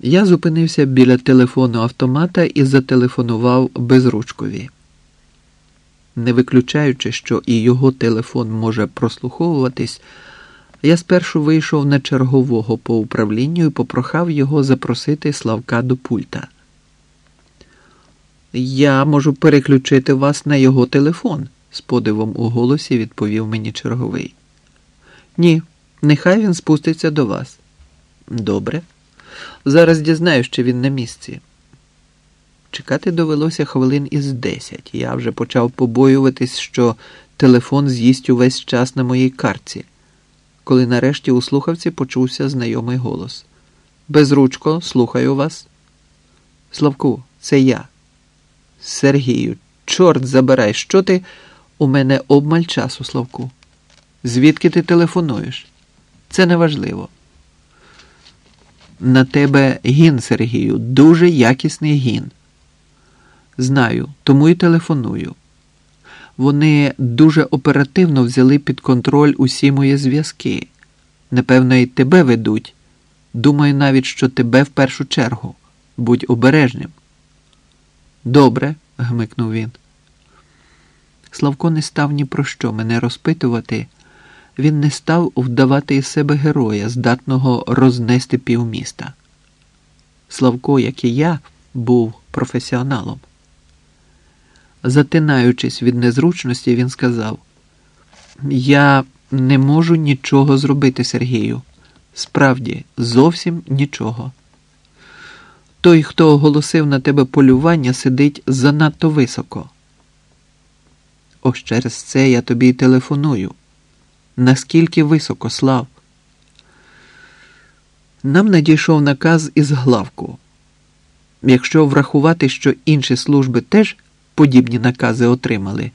Я зупинився біля телефону автомата і зателефонував безручкові. Не виключаючи, що і його телефон може прослуховуватись, я спершу вийшов на чергового по управлінню і попрохав його запросити Славка до пульта. Я можу переключити вас на його телефон, з подивом у голосі відповів мені черговий. Ні, нехай він спуститься до вас. Добре. Зараз дізнаюсь, що він на місці. Чекати довелося хвилин із десять. Я вже почав побоюватись, що телефон з'їсть увесь час на моїй картці, коли нарешті у слухавці почувся знайомий голос. Безручко, слухаю вас. Славку, це я. Сергію, чорт забирай, що ти? У мене обмаль часу, Славку. Звідки ти телефонуєш? Це неважливо. На тебе гін, Сергію, дуже якісний гін. Знаю, тому і телефоную. Вони дуже оперативно взяли під контроль усі мої зв'язки. Напевно, і тебе ведуть. Думаю навіть, що тебе в першу чергу. Будь обережним. Добре, гмикнув він. Славко не став ні про що мене розпитувати. Він не став вдавати із себе героя, здатного рознести півміста. Славко, як і я, був професіоналом. Затинаючись від незручності, він сказав: Я не можу нічого зробити, Сергію. Справді, зовсім нічого. Той, хто оголосив на тебе полювання, сидить занадто високо. Ось через це я тобі й телефоную. Наскільки високо слав? Нам надійшов наказ із главку. Якщо врахувати, що інші служби теж подібні накази отримали,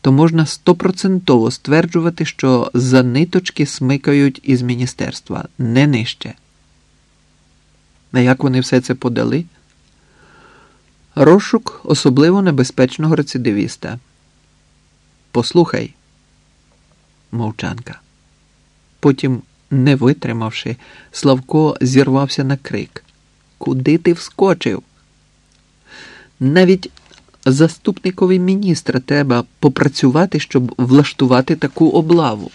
то можна стопроцентово стверджувати, що за ниточки смикають із міністерства не нижче. А як вони все це подали? Розшук особливо небезпечного рецидивіста. Послухай, мовчанка. Потім, не витримавши, Славко зірвався на крик. Куди ти вскочив? Навіть заступникові міністра треба попрацювати, щоб влаштувати таку облаву.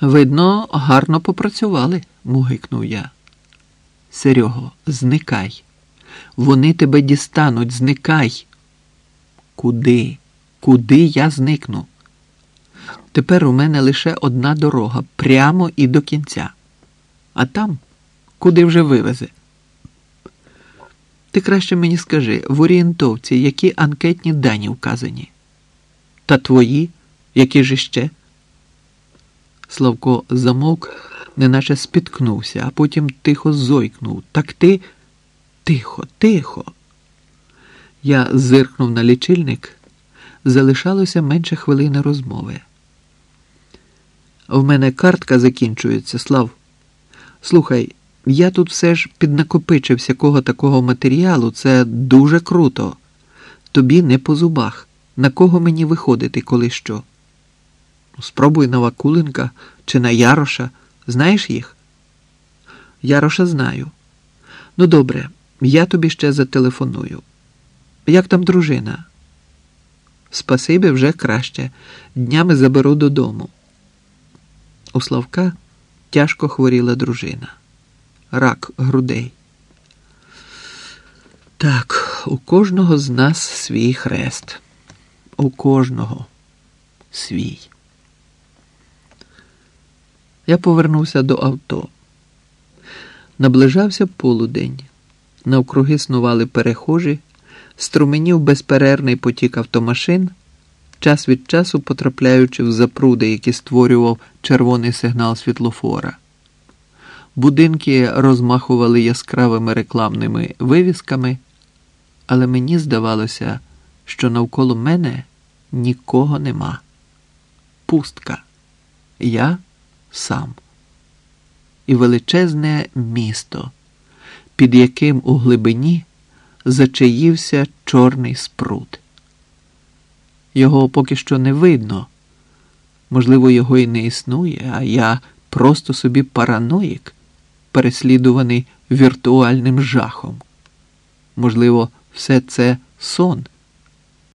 Видно, гарно попрацювали, мугикнув я. Серего, зникай. Вони тебе дістануть, зникай. Куди? Куди я зникну? Тепер у мене лише одна дорога прямо і до кінця. А там, куди вже вивезе. Ти краще мені скажи в орієнтовці, які анкетні дані вказані? Та твої, які ж іще? Славко замовк, неначе спіткнувся, а потім тихо зойкнув. Так ти тихо, тихо. Я зиркнув на лічильник. Залишалося менше хвилини розмови. В мене картка закінчується, Слав. Слухай, я тут все ж піднакопичив всякого такого матеріалу, це дуже круто. Тобі не по зубах. На кого мені виходити, коли що? Спробуй на Вакуленка чи на Яроша. Знаєш їх? Яроша знаю. Ну, добре, я тобі ще зателефоную. Як там дружина? Спасибі вже краще. Днями заберу додому. У Славка тяжко хворіла дружина. Рак грудей. Так, у кожного з нас свій хрест. У кожного свій. Я повернувся до авто. Наближався полудень. Навкруги снували перехожі, струменів безперервний потік автомашин, час від часу потрапляючи в запруди, які створював червоний сигнал світлофора. Будинки розмахували яскравими рекламними вивісками, але мені здавалося, що навколо мене нікого нема. Пустка. Я сам. І величезне місто, під яким у глибині зачаївся чорний спрут. Його поки що не видно. Можливо, його і не існує, а я просто собі параноїк, переслідуваний віртуальним жахом. Можливо, все це сон.